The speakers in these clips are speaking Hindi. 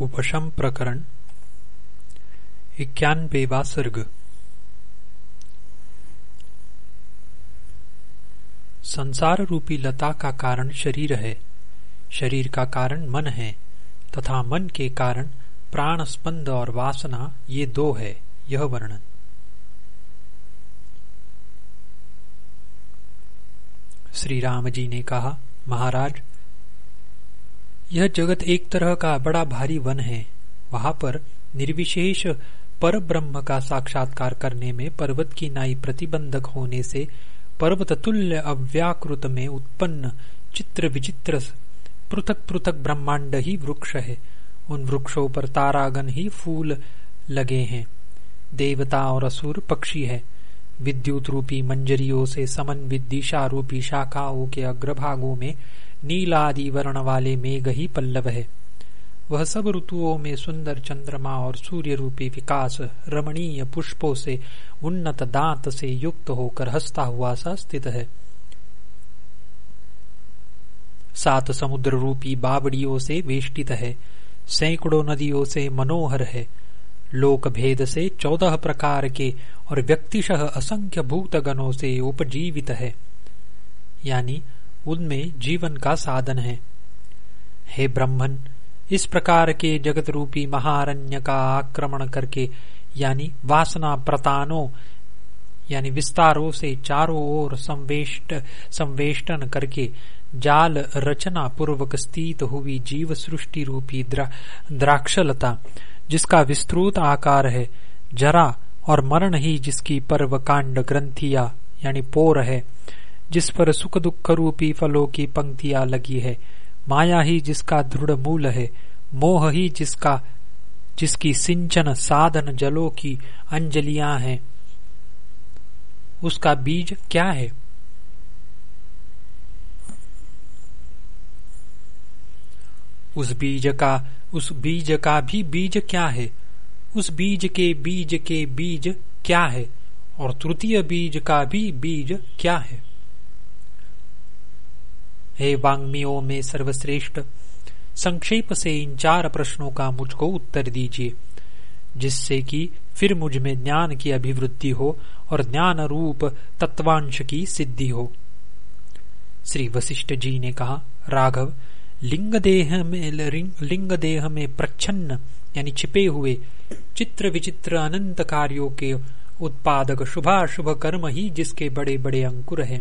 उपशम प्रकरण इक्यानवेवा सर्ग। संसार रूपी लता का कारण शरीर है। शरीर का कारण मन है तथा मन के कारण प्राण स्पंद और वासना ये दो है, यह वर्णन। श्री राम जी ने कहा, महाराज यह जगत एक तरह का बड़ा भारी वन है। वहाँ पर निर्विशेष पर ब्रह्म का साक्षात्कार करने में, पर्वत की नाई प्रतिबंधक होने से पर्वत तुल्य अव्याकृत में उत्पन्न चित्र विचित्र पृथक पृथक ब्रह्मांड ही वृक्ष है। उन वृक्षों पर तारागन ही फूल लगे हैं। देवता और असुर पक्षी है। विद्युत रूपी मंजरियों से समन्वित दिशा रूपी शाखाओं के अग्रभागों में नीलादि वर्ण वाले मेघ ही पल्लव है। वह सब ऋतुओं में सुंदर चंद्रमा और सूर्य रूपी विकास रमणीय पुष्पों से उन्नत दांत से युक्त होकर हंसता हुआ सा स्थित है। सात समुद्र रूपी बावड़ियों से वेष्टित है, सैकड़ों नदियों से मनोहर है लोक भेद से चौदह प्रकार के और व्यक्तिशः असंख्य भूतगणों से उपजीवित है। यानी उनमें जीवन का साधन है। हे ब्रह्मन इस प्रकार के जगत रूपी महारण्य का आक्रमण करके यानी वासना प्रतानों यानी विस्तारों से चारों ओर संवेष्ट संवेष्टन करके जाल रचना पूर्वक स्थित हुई जीव सृष्टि रूपी द्रा, द्राक्षलता जिसका विस्तृत आकार है जरा और मरण ही जिसकी पर्व कांड ग्रंथिया यानी पोर है जिस पर सुख दुख रूपी फलों की पंक्तियाँ लगी है। माया ही जिसका दृढ़ मूल है, मोह ही जिसका, जिसकी सिंचन साधन जलों की अंजलियाँ हैं। उसका बीज क्या है? उस बीज का, उस बीज का भी बीज क्या है? उस बीज के बीज के बीज क्या है? और तृतीय बीज का भी बीज क्या है? हे वांग्मियों में सर्वश्रेष्ठ, संक्षेप से इन चार प्रश्नों का मुझको उत्तर दीजिए, जिससे कि फिर मुझमें ज्ञान की अभिवृद्धि हो और ज्ञान रूप तत्वांश की सिद्धि हो। श्री वशिष्ठ जी ने कहा, राघव लिंग देह में लिंग देह में प्रच्छन्न, यानी छिपे हुए, चित्र विचित्र अनंत कार्यों के उत्पादक शुभाशुभ कर्म ही जिसके बड़े बड़े अंकुर हैं।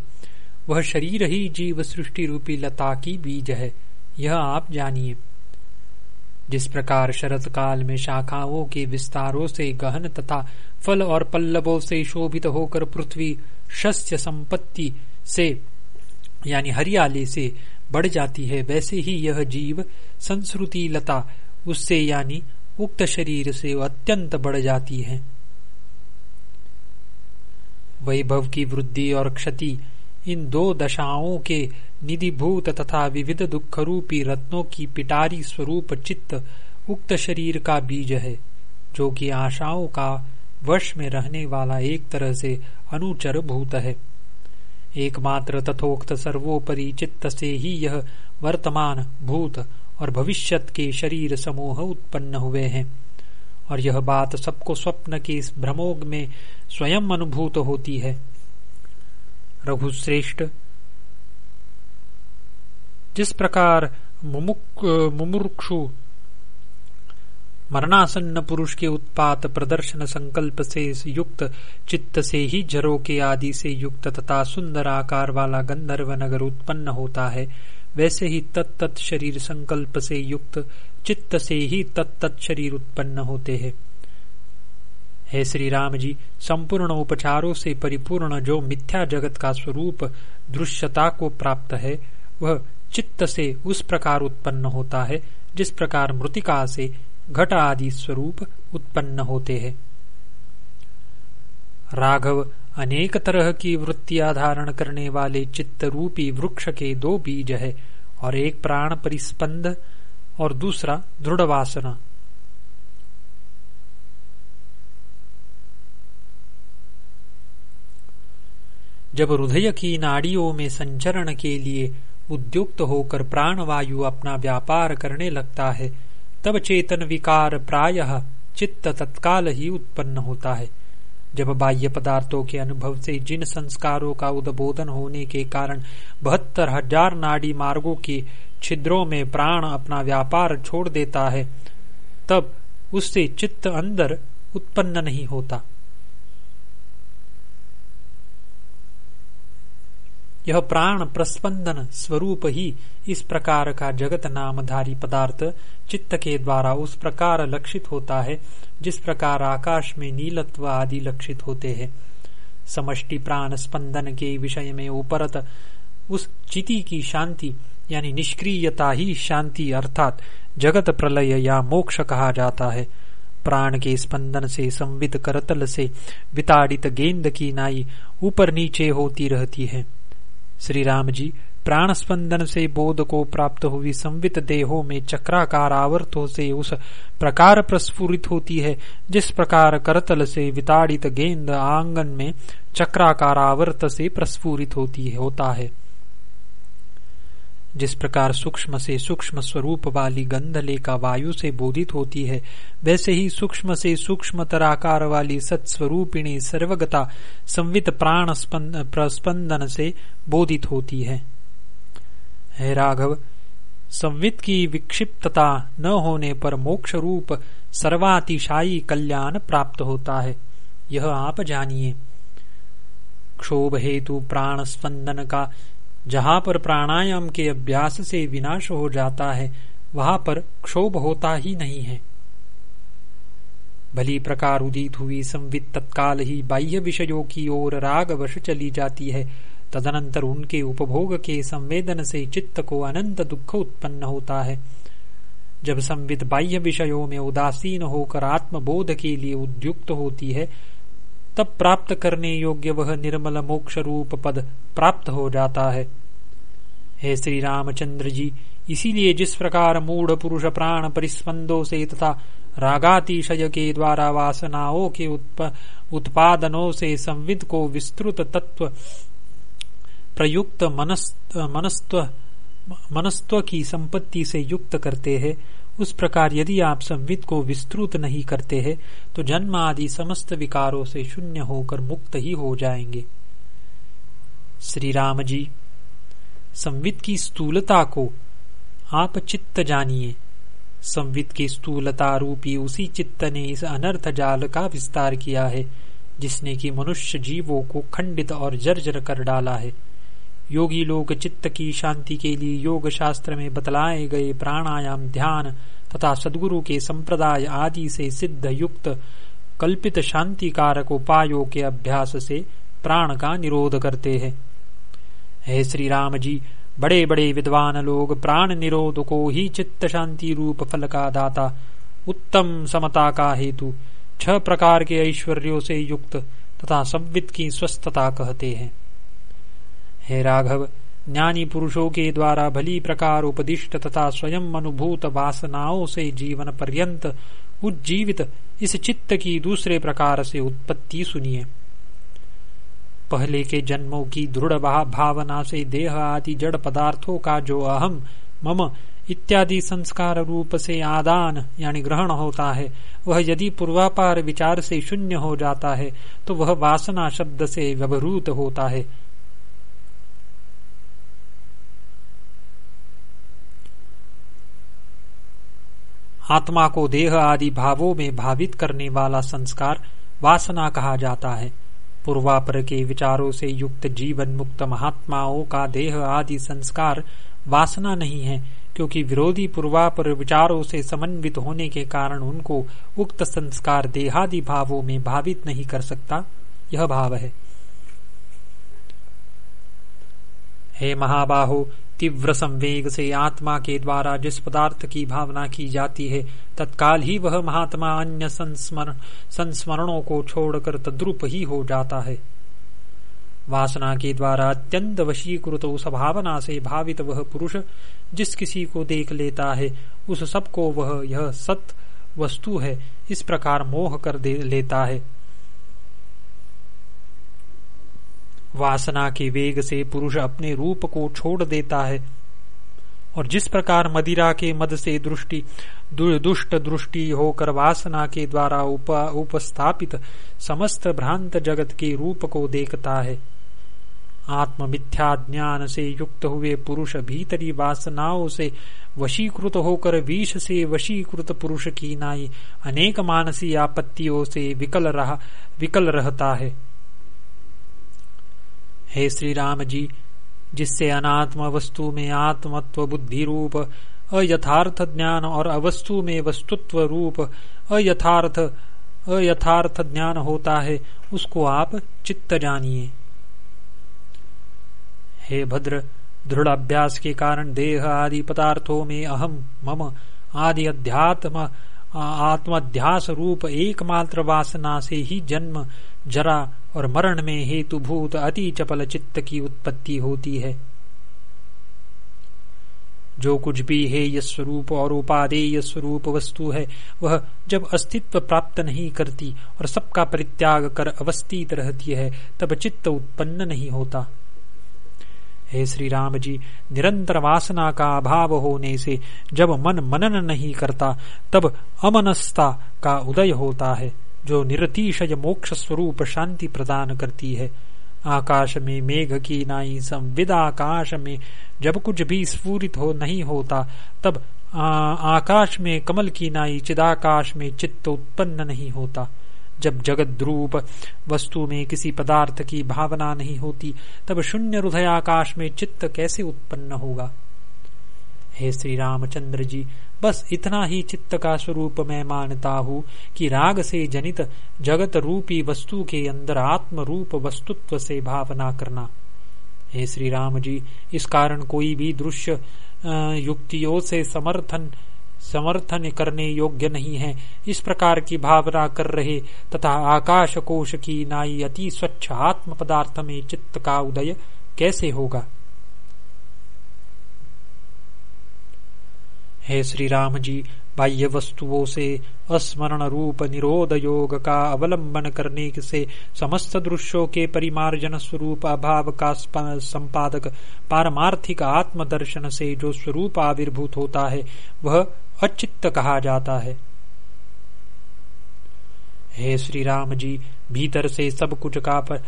वह शरीर ही जीव सृष्टि रूपी लता की बीज है। यह आप जानिए। जिस प्रकार शरत काल में शाखाओं के विस्तारों से गहन तथा फल और पल्लवों से शोभित होकर पृथ्वी शस्य संपत्ति से, यानी हरियाली से बढ़ जाती है, वैसे ही यह जीव संस्कृति लता, उससे यानी उक्त शरीर से अत्यंत बढ़ जाती है। वैभव की वृद्धि और क्षति इन दो दशाओं के निधिभूत तथा विविध दुख रूपी रत्नों की पिटारी स्वरूप चित्त उक्त शरीर का बीज है, जो कि आशाओं का वश में रहने वाला एक तरह से अनुचर भूत है। एकमात्र तथोक्त सर्वोपरि चित्त से ही यह वर्तमान भूत और भविष्यत के शरीर समूह उत्पन्न हुए हैं। और यह बात सबको स्वप्न के इस भ्रमोग में स्वयं अनुभूत होती है। रघुश्रेष्ठ जिस प्रकार मुमुक्षु मरणासन्न पुरुष के उत्पात प्रदर्शन संकल्प से युक्त, चित्त से ही जरो के आदि से युक्त तथा सुंदर आकार वाला गंधर्व नगर उत्पन्न होता है, वैसे ही तत्त शरीर संकल्प से युक्त, चित्त से ही तत्त शरीर उत्पन्न होते हैं। हे श्री राम जी संपूर्ण उपचारों से परिपूर्ण जो मिथ्या जगत का स्वरूप दृश्यता को प्राप्त है, वह चित्त से उस प्रकार उत्पन्न होता है, जिस प्रकार मृतिका से घट आदि स्वरूप उत्पन्न होते हैं। राघव, अनेक तरह की वृत्तियाँ धारण करने वाले चित्त रूपी वृक्ष के दो बीज है, और एक प्राण परिस्पंद और दूसरा दृढ़ वासना जब हृदय की नाड़ियों में संचरण के लिए उद्युक्त होकर प्राणवायु अपना व्यापार करने लगता है, तब चेतन विकार प्रायः चित्त तत्काल ही उत्पन्न होता है। जब बाह्य पदार्थों के अनुभव से जिन संस्कारों का उद्बोधन होने के कारण बहत्तर हज़ार नाड़ी मार्गों के छिद्रों में प्राण अपना व्यापार छोड़ देता है, तब उससे चित्त अंदर उत्पन्न नहीं होता। यह प्राण प्रस्पंदन स्वरूप ही इस प्रकार का जगत नामधारी पदार्थ चित्त के द्वारा उस प्रकार लक्षित होता है, जिस प्रकार आकाश में नीलत्व आदि लक्षित होते हैं। समष्टि प्राण स्पंदन के विषय में उपरत उस चिति की शांति, यानी निष्क्रियता ही शांति अर्थात जगत प्रलय या मोक्ष कहा जाता है। प्राण के स्पंदन से संवित करतल से विताड़ित गेंद की नाई ऊपर नीचे होती रहती है। श्री राम जी प्राण स्पंदन से बोध को प्राप्त हुई संवित देहों में चक्राकार आवर्तों से उस प्रकार प्रस्फुरित होती है, जिस प्रकार करतल से विताड़ित गेंद आँगन में चक्राकार आवर्त से प्रस्फुरित होती है, होता है। जिस प्रकार सूक्ष्म से सूक्ष्म स्वरूप वाली गंधलेखा वायु से बोधित होती है, वैसे ही सूक्ष्म से सूक्ष्म तराकार वाली सत्स्वरूपिणी सर्वगता संवित प्राण प्रस्पंदन से बोधित होती है। है राघव, संवित की विक्षिप्तता न होने पर मोक्ष रूप सर्वातिशायी कल्याण प्राप्त होता है। यह आप जानिए। क्षोभ हेतु प्राण स्पंदन का जहाँ पर प्राणायाम के अभ्यास से विनाश हो जाता है, वहाँ पर क्षोभ होता ही नहीं है। भली प्रकार उदित हुई संवित तत्काल ही बाह्य विषयों की ओर राग वश चली जाती है। तदनंतर उनके उपभोग के संवेदन से चित्त को अनंत दुख उत्पन्न होता है। जब संवित बाह्य विषयों में उदासीन होकर आत्मबोध के लिए उद्युक्त होती है तब प्राप्त करने योग्य वह निर्मल मोक्ष रूप पद प्राप्त हो जाता है। हे श्री रामचंद्र जी, इसीलिए जिस प्रकार मूढ़ पुरुष प्राण परिस्पंदों से तथा रागातिशय के द्वारा वासनाओं के उत्पादनों से संविद को विस्तृत तत्व प्रयुक्त मनस्त्व मनस्त्व की संपत्ति से युक्त करते हैं उस प्रकार यदि आप संविद को विस्तृत नहीं करते हैं तो जन्म आदि समस्त विकारों से शून्य होकर मुक्त ही हो जाएँगे। श्री राम जी, संवित की स्थूलता को आप चित्त जानिए। संवित की स्थूलता रूपी उसी चित्त ने इस अनर्थ जाल का विस्तार किया है, जिसने कि मनुष्य जीवों को खंडित और जर्जर कर डाला है। योगी लोग चित्त की शांति के लिए योग शास्त्र में बतलाए गए प्राणायाम, ध्यान तथा सदगुरु के संप्रदाय आदि से सिद्ध युक्त कल्पित शांति कारक उपायों के अभ्यास से प्राण का निरोध करते हैं। हे श्री राम जी बड़े बड़े विद्वान लोग प्राण निरोध को ही चित्त शांति रूप फल का दाता, उत्तम समता का हेतु छह प्रकार के ऐश्वर्यों से युक्त तथा संवित की स्वस्थता कहते हैं। हे राघव, ज्ञानी पुरुषों के द्वारा भली प्रकार उपदिष्ट तथा स्वयं अनुभूत वासनाओं से जीवन पर्यंत उज्जीवित इस चित्त की दूसरे प्रकार से उत्पत्ति सुनिए। पहले के जन्मों की दृढ़ भावना से देह आदि जड़ पदार्थों का जो अहम, मम इत्यादि संस्कार रूप से आदान, यानी ग्रहण होता है, वह यदि पूर्वापार विचार से शून्य हो जाता है तो वह वासना शब्द से व्यवरूत होता है। आत्मा को देह आदि भावों में भावित करने वाला संस्कार वासना कहा जाता है। पूर्वापर के विचारों से युक्त जीवन मुक्त महात्माओं का देह आदि संस्कार वासना नहीं है, क्योंकि विरोधी पूर्वापर विचारों से समन्वित होने के कारण उनको उक्त संस्कार देहादि भावों में भावित नहीं कर सकता। यह भाव है। हे महाबाहो तीव्र संवेग से आत्मा के द्वारा जिस पदार्थ की भावना की जाती है, तत्काल ही वह महात्मा अन्य संस्मरण संस्मरणों को छोड़कर तद्रुप ही हो जाता है। वासना के द्वारा अत्यंत वशीकृत उस भावना से भावित वह पुरुष जिस किसी को देख लेता है, उस सबको वह, यह सत वस्तु है, इस प्रकार मोह कर दे लेता है। वासना के वेग से पुरुष अपने रूप को छोड़ देता है। और जिस प्रकार मदिरा के मद से दृष्टि दुष्ट दृष्टि होकर वासना के द्वारा उप, उपस्थापित समस्त भ्रांत जगत के रूप को देखता है। आत्म मिथ्या ज्ञान से युक्त हुए पुरुष भीतरी वासनाओं से वशीकृत होकर विष से वशीकृत पुरुष की नाई अनेक मानसी आपत्तियों से विकल रहा विकल रहता है। हे श्री राम जी जिससे अनात्म वस्तु में आत्मत्व बुद्धि रूप अयथार्थ ज्ञान और अवस्तु में वस्तुत्व रूप, अयथार्थ अयथार्थ ज्ञान होता है, उसको आप चित्त जानिए। हे भद्र, दृढ़ अभ्यास के कारण देह आदि पदार्थों में अहम, मम, आदि अध्यात्म आत्माध्यास रूप एकमात्र वासना से ही जन्म जरा और मरण में हेतुभूत अति चपल चित्त की उत्पत्ति होती है। जो कुछ भी हेय स्वरूप और उपादेय स्वरूप वस्तु है, वह जब अस्तित्व प्राप्त नहीं करती और सबका परित्याग कर अवस्थित रहती है, तब चित्त उत्पन्न नहीं होता। हे श्री राम जी, निरंतर वासना का अभाव होने से जब मन मनन नहीं करता, तब अमनस्ता का उदय होता है। जो निरतिशय मोक्ष स्वरूप शांति प्रदान करती है। आकाश में मेघ की नाई संविदा आकाश में जब कुछ भी स्फूरित हो नहीं होता तब आ, आकाश में कमल की नाई चिदाकाश में चित्त उत्पन्न नहीं होता। जब जगत रूप वस्तु में किसी पदार्थ की भावना नहीं होती तब शून्य हृदय आकाश में चित्त कैसे उत्पन्न होगा? हे श्री रामचंद्र जी बस इतना ही चित्त का स्वरूप मैं मानता हूँ कि राग से जनित जगत रूपी वस्तु के अंदर आत्म रूप वस्तुत्व से भावना करना। हे श्री राम जी, इस कारण कोई भी दृश्य युक्तियों से समर्थन समर्थन करने योग्य नहीं है। इस प्रकार की भावना कर रहे तथा आकाश कोश की नाई अति स्वच्छ आत्म पदार्थ में चित्त का उदय कैसे होगा? हे श्री राम जी बाह्य वस्तुओं से अस्मरण रूप निरोध योग का अवलंबन करने से समस्त दृश्यों के परिमार्जन स्वरूप अभाव का संपादक, पारमार्थिक आत्मदर्शन से जो स्वरूप आविर्भूत होता है, वह अचित्त कहा जाता है। हे श्री राम जी भीतर से सब कुछ का पर,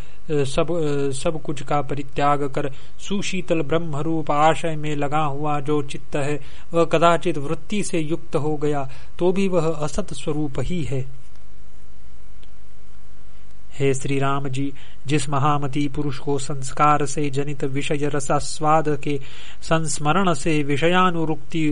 सब सब कुछ का परित्याग कर सुशीतल ब्रह्म रूप आशय में लगा हुआ जो चित्त है वह कदाचित वृत्ति से युक्त हो गया तो भी वह असत स्वरूप ही है। हे श्री राम जी जिस महामती पुरुष को संस्कार से जनित विषय रसास्वाद के संस्मरण से विषयानुरुक्ति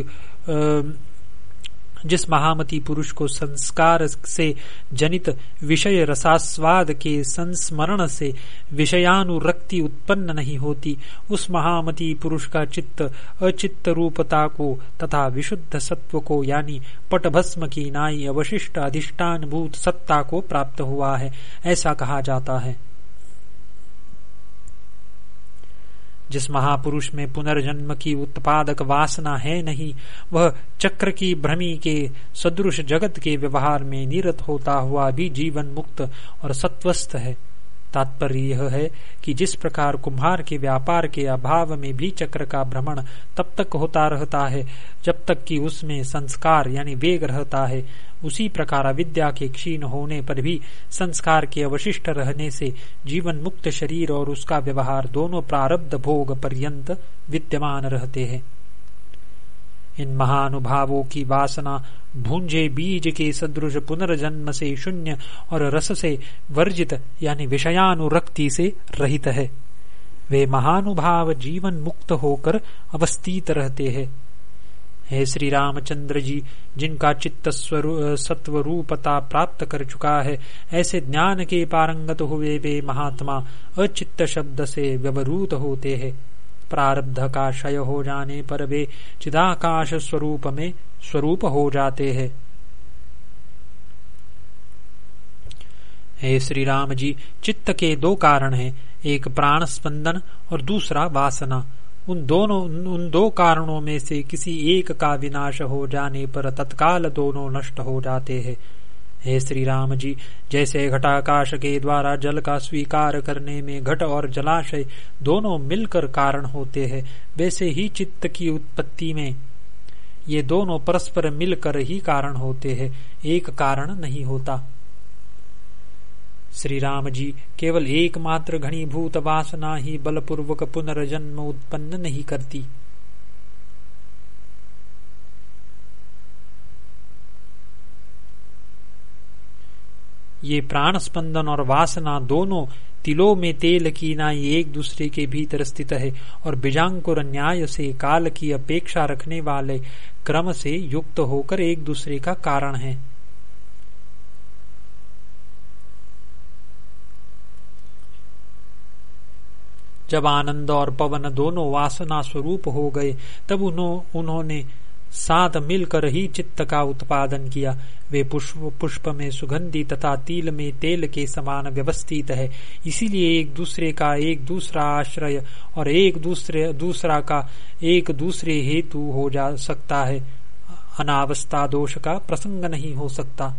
जिस महामती पुरुष को संस्कार से जनित विषय रसास्वाद के संस्मरण से विषयानुरक्ति उत्पन्न नहीं होती, उस महामती पुरुष का चित्त अचित्त रूपता को तथा विशुद्ध सत्व को यानी पटभस्म की नाई अवशिष्ट अधिष्ठान भूत सत्ता को प्राप्त हुआ है, ऐसा कहा जाता है। जिस महापुरुष में पुनर्जन्म की उत्पादक वासना है नहीं, वह चक्र की भ्रमी के सदृश जगत के व्यवहार में निरत होता हुआ भी जीवन मुक्त और सत्वस्थ है। तात्पर्य यह है कि जिस प्रकार कुम्हार के व्यापार के अभाव में भी चक्र का भ्रमण तब तक होता रहता है, जब तक कि उसमें संस्कार यानी वेग रहता है। उसी प्रकार अविद्या के क्षीण होने पर भी संस्कार के अवशिष्ट रहने से जीवन मुक्त शरीर और उसका व्यवहार दोनों प्रारब्ध भोग पर्यंत विद्यमान रहते हैं। इन महानुभावों की वासना भूंजे बीज के सदृश पुनर्जन्म से शून्य और रस से वर्जित, यानी विषयानुरक्ति से रहित है। वे महानुभाव जीवन मुक्त होकर अवस्थित रहते हैं। हे श्री रामचंद्र जी, जिनका चित्त सत्व रूपता प्राप्त कर चुका है, ऐसे ज्ञान के पारंगत हुए वे महात्मा अचित्त शब्द से व्यवरूत होते हैं। प्रारब्ध का क्षय हो जाने पर वे चिदाकाश स्वरूप में स्वरूप हो जाते हैं। हे श्री राम जी, चित्त के दो कारण हैं, एक प्राण स्पंदन और दूसरा वासना। उन दोनों, उन दो कारणों में से किसी एक का विनाश हो जाने पर तत्काल दोनों नष्ट हो जाते हैं। हे श्री राम जी, जैसे घटाकाश के द्वारा जल का स्वीकार करने में घट और जलाशय दोनों मिलकर कारण होते हैं, वैसे ही चित्त की उत्पत्ति में ये दोनों परस्पर मिलकर ही कारण होते हैं, एक कारण नहीं होता। श्री राम जी, केवल एकमात्र घनीभूत वासना ही बलपूर्वक पुनर्जन्म उत्पन्न नहीं करती। ये प्राण स्पंदन और वासना दोनों तिलों में तेल की नाई एक दूसरे के भीतर स्थित है और बीजांकुर न्याय से काल की अपेक्षा रखने वाले क्रम से युक्त होकर एक दूसरे का कारण है। जब आनंद और पवन दोनों वासना स्वरूप हो गए, तब उन्होंने साथ मिलकर ही चित्त का उत्पादन किया। वे पुष्प पुष्प में सुगंधी तथा तिल में तेल के समान व्यवस्थित है। इसीलिए एक दूसरे का एक दूसरा आश्रय और एक दूसरे, दूसरा का एक दूसरे हेतु हो जा सकता है। अनावस्था दोष का प्रसंग नहीं हो सकता।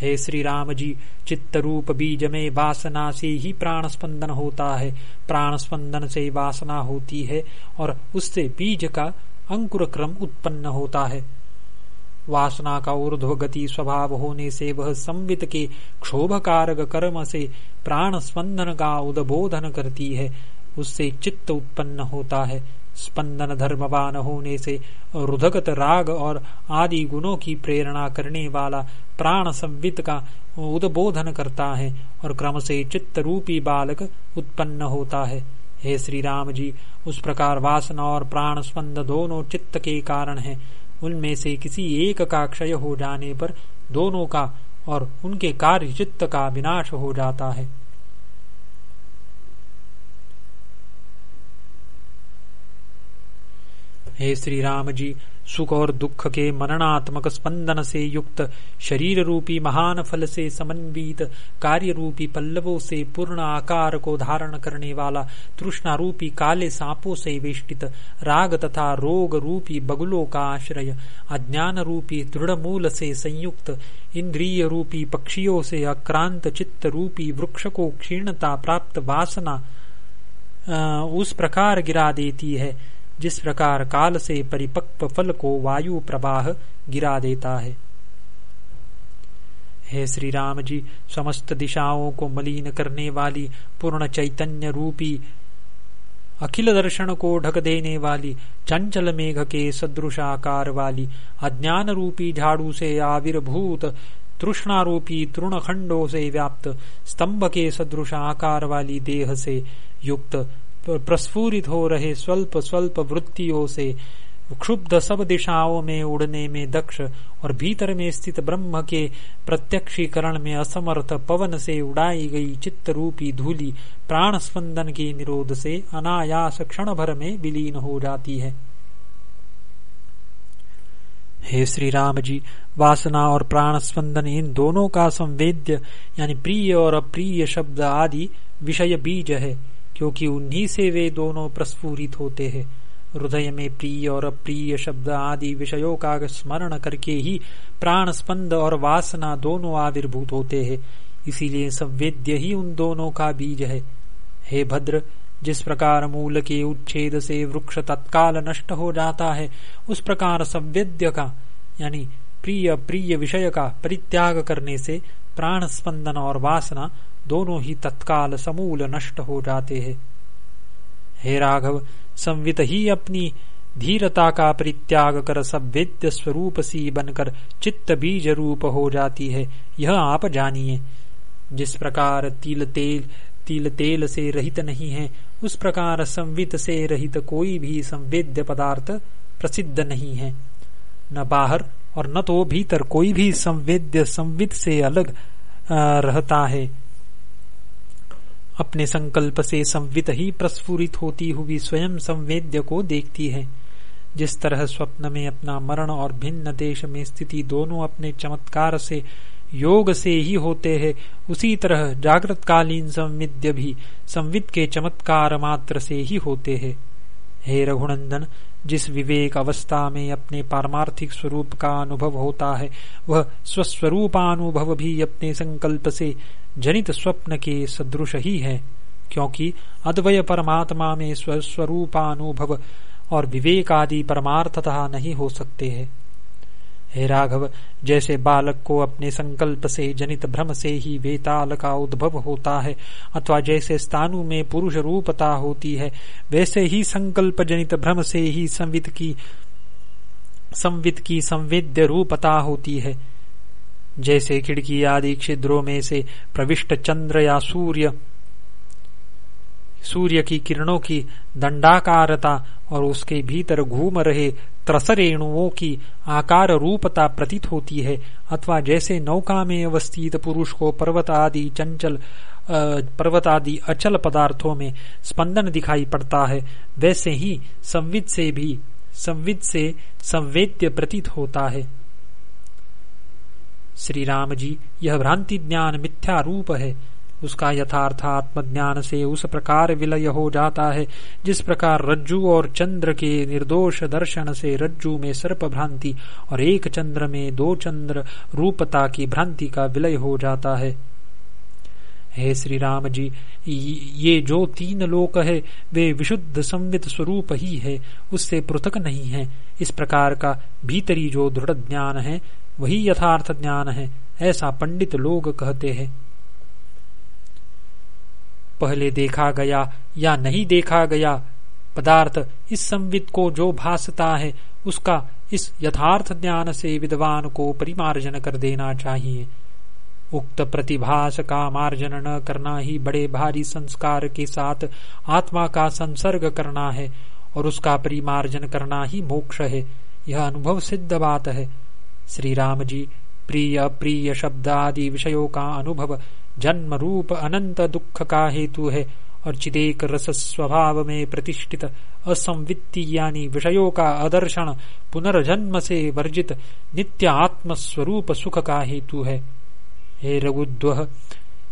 हे श्री राम जी चित्त रूप बीज में वासना से ही प्राण स्पंदन होता है। प्राण स्पंदन से वासना होती है और उससे बीज का अंकुर क्रम उत्पन्न होता है। वासना का ऊर्ध्व गति स्वभाव होने से वह संवित के क्षोभकारक कर्म से प्राण स्पंदन का उद्बोधन करती है। उससे चित्त उत्पन्न होता है। स्पंदन धर्मवान होने से रुधगत राग और आदि गुणों की प्रेरणा करने वाला प्राण संवित का उद्बोधन करता है और क्रम से चित्त रूपी बालक उत्पन्न होता है। हे श्री राम जी, उस प्रकार वासना और प्राण स्पंद दोनों चित्त के कारण है। उनमें से किसी एक का क्षय हो जाने पर दोनों का और उनके कार्य चित्त का विनाश हो जाता है। हे श्री राम जी सुख और दुख के मननात्मक स्पंदन से युक्त शरीर रूपी महान फल से समन्वित कार्य रूपी पल्लवों से पूर्ण आकार को धारण करने वाला तृष्णा रूपी काले सांपों से वेष्टित, राग तथा रोग रूपी बगुलों का आश्रय अज्ञान रूपी दृढ़ मूल से संयुक्त इंद्रिय रूपी पक्षियों से अक्रांत चित्त रूपी वृक्ष को क्षीणता प्राप्त वासना उस प्रकार गिरा देती है। जिस प्रकार काल से परिपक्व फल को वायु प्रवाह गिरा देता है। हे श्री राम जी, समस्त दिशाओं को मलिन करने वाली पूर्ण चैतन्य रूपी अखिल दर्शन को ढक देने वाली चंचल मेघ के सदृश आकार वाली अज्ञान रूपी झाड़ू से आविर्भूत तृष्णारूपी तृण खंडों से व्याप्त स्तंभ के सदृश आकार वाली देह से युक्त प्रस्फुरित हो रहे स्वल्प स्वल्प वृत्तियों से, क्षुब्ध सब दिशाओं में उड़ने में दक्ष और भीतर में स्थित ब्रह्म के प्रत्यक्षीकरण में असमर्थ पवन से उड़ाई गई चित्त रूपी धूली प्राण स्पंदन के निरोध से अनायास क्षण भर में विलीन हो जाती है। हे श्री राम जी, वासना और प्राण स्पंदन इन दोनों का संवेद्य, यानी प्रिय और अप्रिय शब्द आदि विषय बीज है। क्योंकि उन्हीं से वे दोनों प्रस्फुरित होते हैं। हृदय में प्रिय और अप्रिय शब्द आदि विषयों का स्मरण करके ही प्राण स्पंद और वासना दोनों आविर्भूत होते हैं। इसीलिए संवेद्य ही उन दोनों का बीज है। हे भद्र, जिस प्रकार मूल के उच्छेद से वृक्ष तत्काल नष्ट हो जाता है, उस प्रकार संवेद्य का, यानी प्रिय प्रिय विषय का परित्याग करने से प्राण स्पंदन और वासना दोनों ही तत्काल समूल नष्ट हो जाते हैं। हे राघव, संवित ही अपनी धीरता का परित्याग कर सभ्यद्य स्वरूप सी बनकर चित्त बीज रूप हो जाती है। यह आप जानिए। जिस प्रकार तिल तेल तिल तेल से रहित नहीं है, उस प्रकार संवित से रहित कोई भी संवेद्य पदार्थ प्रसिद्ध नहीं है। न बाहर और न तो भीतर कोई भी संवेद्य संवित से अलग रहता है। अपने संकल्प से संवित ही प्रस्फुरित होती हुई स्वयं संवेद्य को देखती है। जिस तरह स्वप्न में अपना मरण और भिन्न देश में स्थिति दोनों अपने चमत्कार से योग से ही होते हैं, उसी तरह जागृत कालीन संविद्य भी संविद के चमत्कार मात्र से ही होते हैं। हे रघुनंदन, जिस विवेक अवस्था में अपने पारमार्थिक स्वरूप का अनुभव होता है, वह स्वस्वरूपानुभव भी अपने संकल्प से जनित स्वप्न के सदृश ही है, क्योंकि अद्वय परमात्मा में स्वस्वरूपानुभव और विवेक आदि परमार्थतः नहीं हो सकते हैं। हे राघव, जैसे बालक को अपने संकल्प से जनित भ्रम से ही वेताल का उद्भव होता है, अथवा जैसे स्थानु में पुरुष रूपता होती है, वैसे ही संकल्प जनित भ्रम से ही संवित की संवित की संवेद्य रूपता होती है। जैसे खिड़की आदि छिद्रों में से प्रविष्ट चंद्र या सूर्य सूर्य की किरणों की दंडाकारता और उसके भीतर घूम रहे त्रसरेणुओं की आकार रूपता प्रतीत होती है, अथवा जैसे नौका में अवस्थित पुरुष को पर्वत आदि चंचल पर्वत आदि अचल पदार्थों में स्पंदन दिखाई पड़ता है, वैसे ही संविद से भी संविद से संवेद्य प्रतीत होता है। श्री राम जी यह भ्रांति ज्ञान मिथ्या रूप है। उसका यथार्थ आत्मज्ञान से उस प्रकार विलय हो जाता है, जिस प्रकार रज्जु और चंद्र के निर्दोष दर्शन से रज्जु में सर्प भ्रांति और एक चंद्र में दो चंद्र रूपता की भ्रांति का विलय हो जाता है। हे श्री राम जी ये जो तीन लोक है, वे विशुद्ध संवित स्वरूप ही है, उससे पृथक नहीं है। इस प्रकार का भीतरी जो दृढ़ ज्ञान है वही यथार्थ ज्ञान है। ऐसा पंडित लोग कहते हैं। पहले देखा गया या नहीं देखा गया पदार्थ इस संविद को जो भासता है, उसका इस यथार्थ ज्ञान से विद्वान को परिमार्जन कर देना चाहिए। उक्त प्रतिभास का मार्जन न करना ही बड़े भारी संस्कार के साथ आत्मा का संसर्ग करना है, और उसका परिमार्जन करना ही मोक्ष है। यह अनुभव सिद्ध बात है। श्री राम जी प्रिय अप्रिय शब्द आदि विषयों का अनुभव जन्म रूप अनंत दुख का हेतु है और चिदेक रस स्वभाव में प्रतिष्ठित, असंवित्ति यानी विषयों का आदर्शन पुनर्जन्म से वर्जित नित्य आत्म स्वरूप सुख का हेतु है। हे रघुद्व,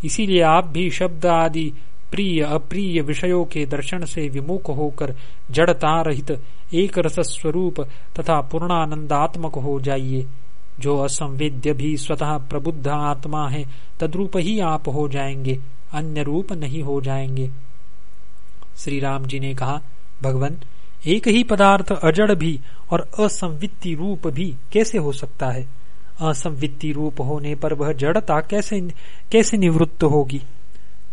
इसीलिए आप भी शब्द आदि प्रिय अप्रिय विषयों के दर्शन से विमुख होकर जड़ता रहित, एक रस स्वरूप तथा पूर्णानंदात्मक हो जाइए। जो असंवेद्य भी स्वतः प्रबुद्ध आत्मा है तद्रूप ही आप हो जाएँगे अन्य रूप नहीं हो जाएँगे। श्री राम जी ने कहा भगवान एक ही पदार्थ अजड़ भी और असंवित्ति रूप भी कैसे हो सकता है? असंवित्ति रूप होने पर वह जड़ता कैसे कैसे निवृत्त होगी?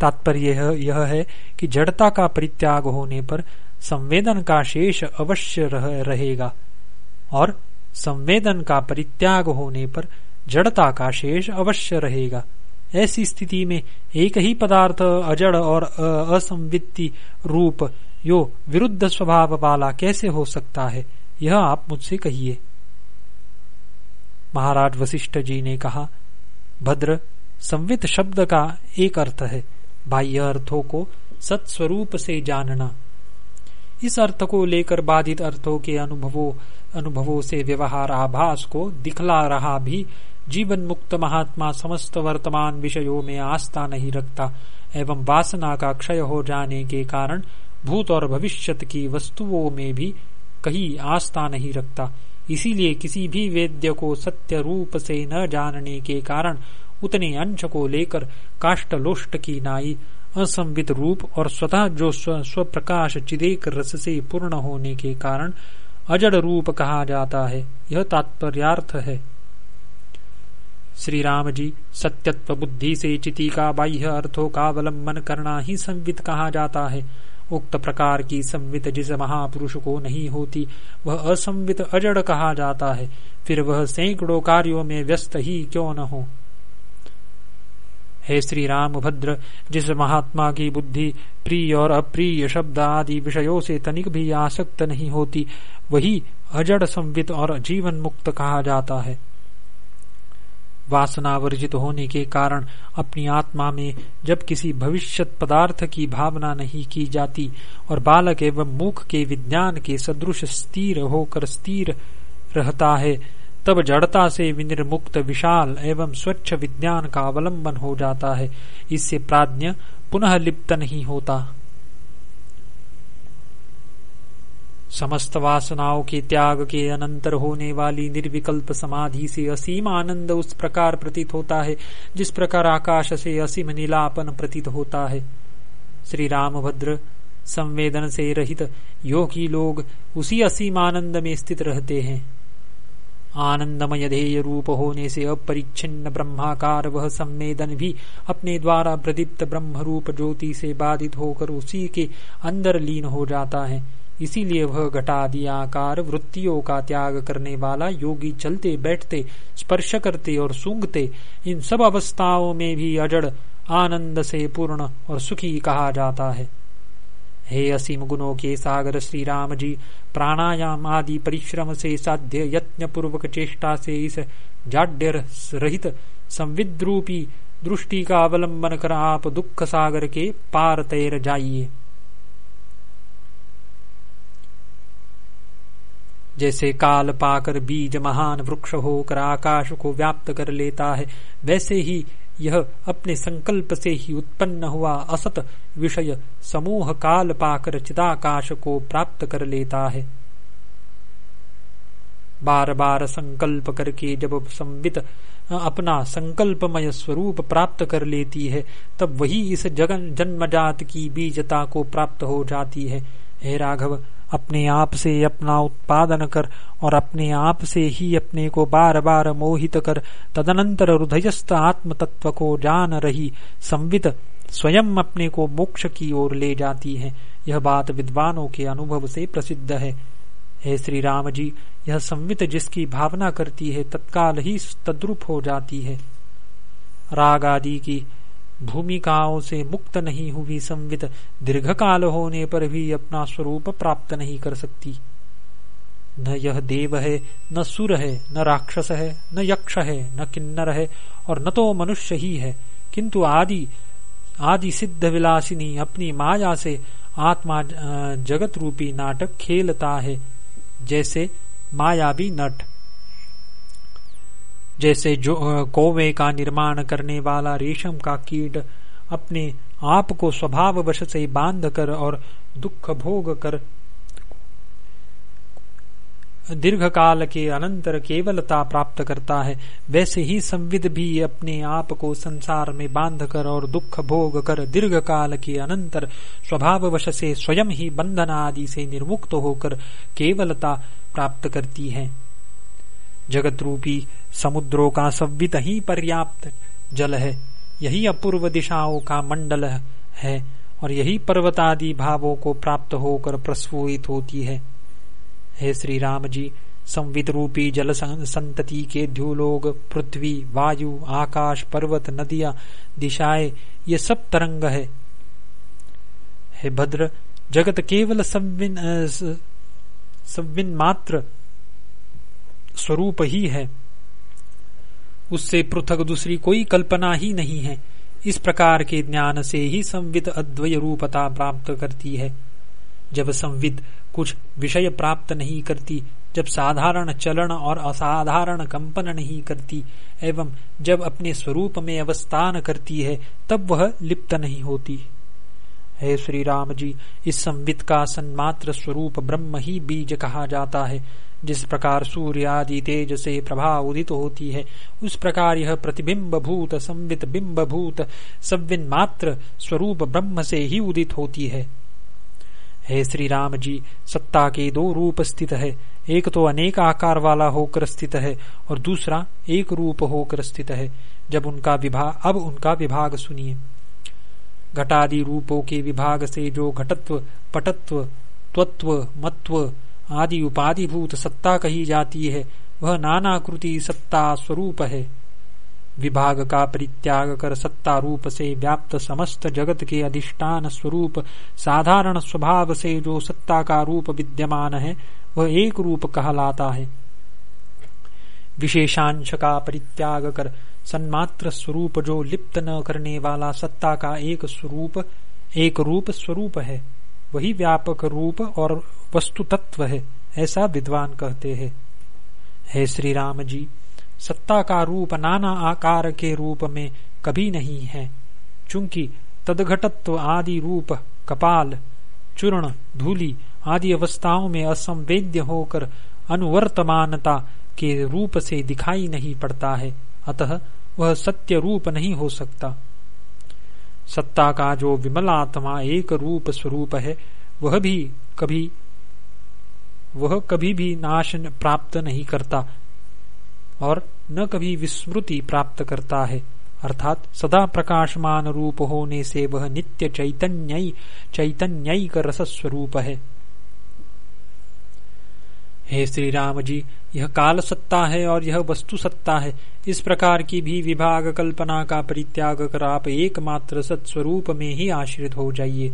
तात्पर्य यह, यह है कि जड़ता का परित्याग होने पर संवेदन का शेष अवश्य रह, रहेगा। और संवेदन का परित्याग होने पर जड़ता का शेष अवश्य रहेगा। ऐसी स्थिति में एक ही पदार्थ अजड़ और असंवित्ति रूप, यो विरुद्ध स्वभाव वाला कैसे हो सकता है? यह आप मुझसे कहिए। महाराज वशिष्ठ जी ने कहा, भद्र, संवित शब्द का एक अर्थ है। बाह्य अर्थों को सत्स्वरूप से जानना। इस अर्थ को लेकर बाधित अर्थों के अनुभवों अनुभवों से व्यवहार आभास को दिखला रहा भी जीवन मुक्त महात्मा समस्त वर्तमान विषयों में आस्था नहीं रखता, एवं वासना का क्षय हो जाने के कारण भूत और भविष्यत की वस्तुओं में भी कहीं आस्था नहीं रखता। इसीलिए किसी भी वेद्य को सत्य रूप से न जानने के कारण उतने अंश को लेकर काष्टलोष्ट की नाई, असंवित रूप और स्वतः जो स्व प्रकाश चिदेक रस से पूर्ण होने के कारण अजड़ रूप कहा जाता है। यह तात्पर्यार्थ है। श्री राम जी, सत्यत्व बुद्धि से चिति का बाह्य अर्थों का अवलंबन करना ही संवित कहा जाता है। उक्त प्रकार की संवित जिस महापुरुष को नहीं होती, वह असंवित अजड़ कहा जाता है। फिर वह सैकड़ों कार्यों में व्यस्त ही क्यों न हो? हे श्री राम भद्र जिस महात्मा की बुद्धि, प्रिय और अप्रिय शब्द आदि विषयों से तनिक भी आसक्त नहीं होती, वही अजड़ संवित और जीवन मुक्त कहा जाता है। वासना वर्जित होने के कारण अपनी आत्मा में जब किसी भविष्य पदार्थ की भावना नहीं की जाती और बालक एवं मुख के विज्ञान के सदृश स्थिर होकर स्थिर रहता है तब जड़ता से विनिर्मुक्त विशाल एवं स्वच्छ विज्ञान का अवलंबन हो जाता है। इससे प्राज्ञ पुनः लिप्त नहीं होता। समस्त वासनाओं के त्याग के अनंतर होने वाली निर्विकल्प समाधि से असीम आनंद उस प्रकार प्रतीत होता है, जिस प्रकार आकाश से असीम नीलापन प्रतीत होता है। श्री रामभद्र संवेदन से रहित योगी लोग उसी असीम आनंद में स्थित रहते हैं। आनंदमय ध्येय रूप होने से अपरिच्छिन्न ब्रह्माकार वह संवेदन भी अपने द्वारा प्रदीप्त ब्रह्म रूप ज्योति से बाधित होकर उसी के अंदर लीन हो जाता है। इसीलिए वह घटादि आकार वृत्तियों का त्याग करने वाला, योगी चलते बैठते, स्पर्श करते और सूंघते, इन सब अवस्थाओं में भी अजड़, आनंद से पूर्ण और सुखी कहा जाता है। हे असीम गुणों के सागर श्री राम जी प्राणायाम आदि परिश्रम से साध्य यत्न पूर्वक चेष्टा से इस जाड्य रहित संविद्रूपी दृष्टि का अवलंबन कर आप दुख सागर के पार तैर जाइए। जैसे काल पाकर बीज महान वृक्ष होकर आकाश को व्याप्त कर लेता है, वैसे ही यह अपने संकल्प से ही उत्पन्न हुआ असत विषय समूह काल पाकर चिदाकाश को प्राप्त कर लेता है। बार बार संकल्प करके जब संवित अपना संकल्पमय स्वरूप प्राप्त कर लेती है, तब वही इस जगन, जन्मजात की बीजता को प्राप्त हो जाती है। हे राघव अपने आप से अपना उत्पादन कर और अपने आप से ही अपने को बार बार मोहित कर। तदनंतर हृदयस्थ आत्म तत्व को जान रही संवित स्वयं अपने को मोक्ष की ओर ले जाती है। यह बात विद्वानों के अनुभव से प्रसिद्ध है। हे श्री राम जी, यह संवित जिसकी भावना करती है तत्काल ही तद्रुप हो जाती है। राग आदि की भूमिकाओं से मुक्त नहीं हुई संवित दीर्घ काल होने पर भी अपना स्वरूप प्राप्त नहीं कर सकती। न यह देव है, न सुर है, न राक्षस है, न यक्ष है, न किन्नर है, और न तो मनुष्य ही है। किंतु आदि आदि सिद्ध विलासिनी अपनी माया से आत्मा जगत रूपी नाटक खेलता है, जैसे मायावी नट। जैसे जो कौवे का निर्माण करने वाला रेशम का कीट अपने आप को स्वभाव वश से बाँध कर और दुख भोग कर दीर्घ काल के अनंतर केवलता प्राप्त करता है, वैसे ही संविद भी अपने आप को संसार में बाँध कर और दुख भोग कर दीर्घ काल के अनंतर स्वभाव वश से स्वयं ही बंधन आदि से निर्मुक्त होकर केवलता प्राप्त करती है। जगत रूपी समुद्रों का संवित ही पर्याप्त जल है। यही अपूर्व दिशाओं का मंडल है और यही पर्वतादि भावों को प्राप्त होकर प्रस्फुरित होती है। हे श्री राम जी, संवित रूपी जल संतति के द्यूलोग पृथ्वी, वायु, आकाश, पर्वत, नदियाँ, दिशाएँ, ये सब तरंग है। हे भद्र, जगत केवल संविन मात्र स्वरूप ही है। उससे पृथक दूसरी कोई कल्पना ही नहीं है। इस प्रकार के ज्ञान से ही संवित अद्वय रूपता प्राप्त करती है। जब संवित कुछ विषय प्राप्त नहीं करती, जब साधारण चलन और असाधारण कंपन नहीं करती, एवं जब अपने स्वरूप में अवस्थान करती है, तब वह लिप्त नहीं होती। हे श्री राम जी, इस संवित का सन्मात्र स्वरूप ब्रह्म ही बीज कहा जाता है। जिस प्रकार सूर्य आदि तेज से प्रभा उदित होती है, उस प्रकार यह प्रतिबिंब भूत, संवित बिंब भूत, सविन मात्र स्वरूप ब्रह्म से ही उदित होती है। हे श्री राम जी, सत्ता के दो रूप स्थित है। एक तो अनेक आकार वाला होकर स्थित है, और दूसरा एक रूप होकर स्थित है। जब उनका विभाग अब उनका विभाग सुनिए। घटादि रूपों के विभाग से जो घटत्व, पटत्व, त्वत्व, मत्व आदि उपाधिभूत सत्ता कही जाती है, वह नानाकृति सत्ता स्वरूप है। विभाग का परित्याग कर सत्ता रूप से व्याप्त समस्त जगत के अधिष्ठान स्वरूप, साधारण स्वभाव से जो सत्ता का रूप विद्यमान है, वह एक रूप कहलाता है। विशेषांश का परित्याग कर सन्मात्र स्वरूप जो लिप्त न करने वाला सत्ता का एक स्वरूप, एक रूप स्वरूप है, वही व्यापक रूप और वस्तु तत्व है, ऐसा विद्वान कहते हैं। हे श्री राम जी, सत्ता का रूप नाना आकार के रूप में कभी नहीं है, चूँकि तदघटत्व आदि रूप, कपाल, चूर्ण, धूली आदि अवस्थाओं में असंवेद्य होकर अनुवर्तमानता के रूप से दिखाई नहीं पड़ता है। अतः वह सत्य रूप नहीं हो सकता। सत्ता का जो विमल आत्मा एक रूप स्वरूप है, वह भी कभी, वह कभी भी नाश प्राप्त नहीं करता और न कभी विस्मृति प्राप्त करता है। अर्थात सदा प्रकाशमान रूप होने से वह नित्य चैतन्य चैतन्यिक रस स्वरूप है। हे श्री राम जी यह काल सत्ता है और यह वस्तु सत्ता है। इस प्रकार की भी विभाग कल्पना का परित्याग कर आप एकमात्र सत्स्वरूप में ही आश्रित हो जाइए।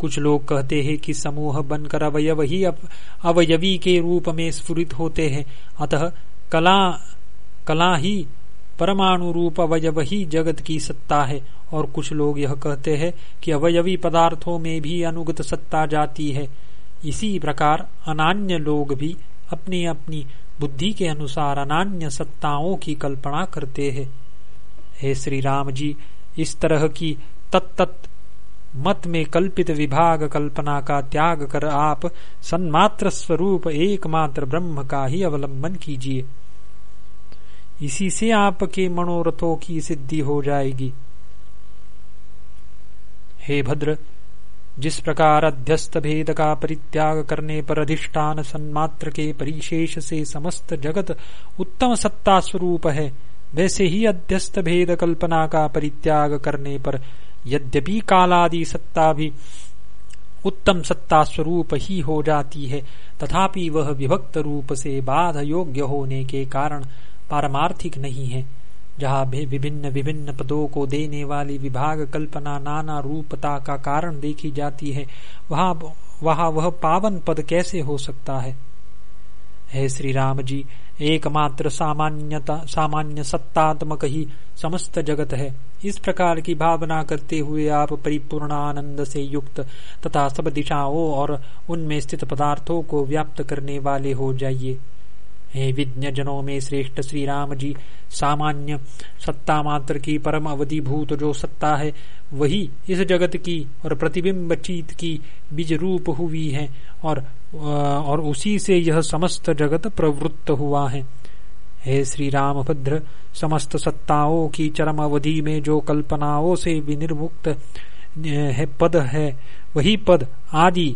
कुछ लोग कहते हैं कि समूह बनकर अवयव ही अवयवी के रूप में स्फुरित होते हैं। अतः कला कला ही परमाणु रूप अवयव ही जगत की सत्ता है। और कुछ लोग यह कहते हैं कि अवयवी पदार्थों में भी अनुगत सत्ता जाती है। इसी प्रकार अनान्य लोग भी अपनी अपनी बुद्धि के अनुसार अनान्य सत्ताओं की कल्पना करते हैं। हे श्री राम जी, इस तरह की तत्त मत में कल्पित विभाग कल्पना का त्याग कर आप सन्मात्र स्वरूप एकमात्र ब्रह्म का ही अवलंबन कीजिए। इसी से आपके मनोरथों की सिद्धि हो जाएगी। हे भद्र जिस प्रकार अध्यस्त भेद का परित्याग करने पर अधिष्ठान सन्मात्र के परिशेष से समस्त जगत उत्तम सत्ता स्वरूप है, वैसे ही अध्यस्त भेद कल्पना का परित्याग करने पर यद्यपि कालादि सत्ता भी उत्तम सत्ता स्वरूप ही हो जाती है, तथापि वह विभक्त रूप से बाध योग्य होने के कारण पारमार्थिक नहीं है। जहाँ विभिन्न विभिन्न पदों को देने वाली विभाग कल्पना नाना रूपता का कारण देखी जाती है, वहाँ वहाँ वह पावन पद कैसे हो सकता है? हे श्री राम जी, एकमात्र सामान्यता, सामान्य सत्तात्मक ही समस्त जगत है। इस प्रकार की भावना करते हुए आप परिपूर्ण आनंद से युक्त तथा सब दिशाओं और उनमें स्थित पदार्थों को व्याप्त करने वाले हो जाइए। हे विज्ञ जनों में श्रेष्ठ श्री राम जी सामान्य सत्ता मात्र की परम अवधि भूत जो सत्ता है, वही इस जगत की और प्रतिबिंब चीत की बीज रूप हुई है और और उसी से यह समस्त जगत प्रवृत्त हुआ है। हे श्री राम भद्र समस्त सत्ताओं की चरम अवधि में जो कल्पनाओं से विनिर्मुक्त है पद है, वही पद आदि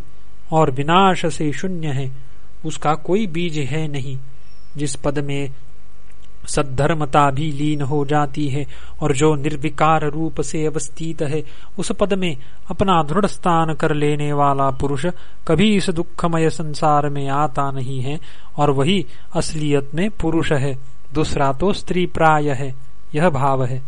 और विनाश से शून्य है, उसका कोई बीज है नहीं। जिस पद में सद्धर्मता भी लीन हो जाती है और जो निर्विकार रूप से अवस्थित है, उस पद में अपना दृढ़ स्थान कर लेने वाला पुरुष कभी इस दुखमय संसार में आता नहीं है और वही असलियत में पुरुष है, दूसरा तो स्त्री प्राय है, यह भाव है।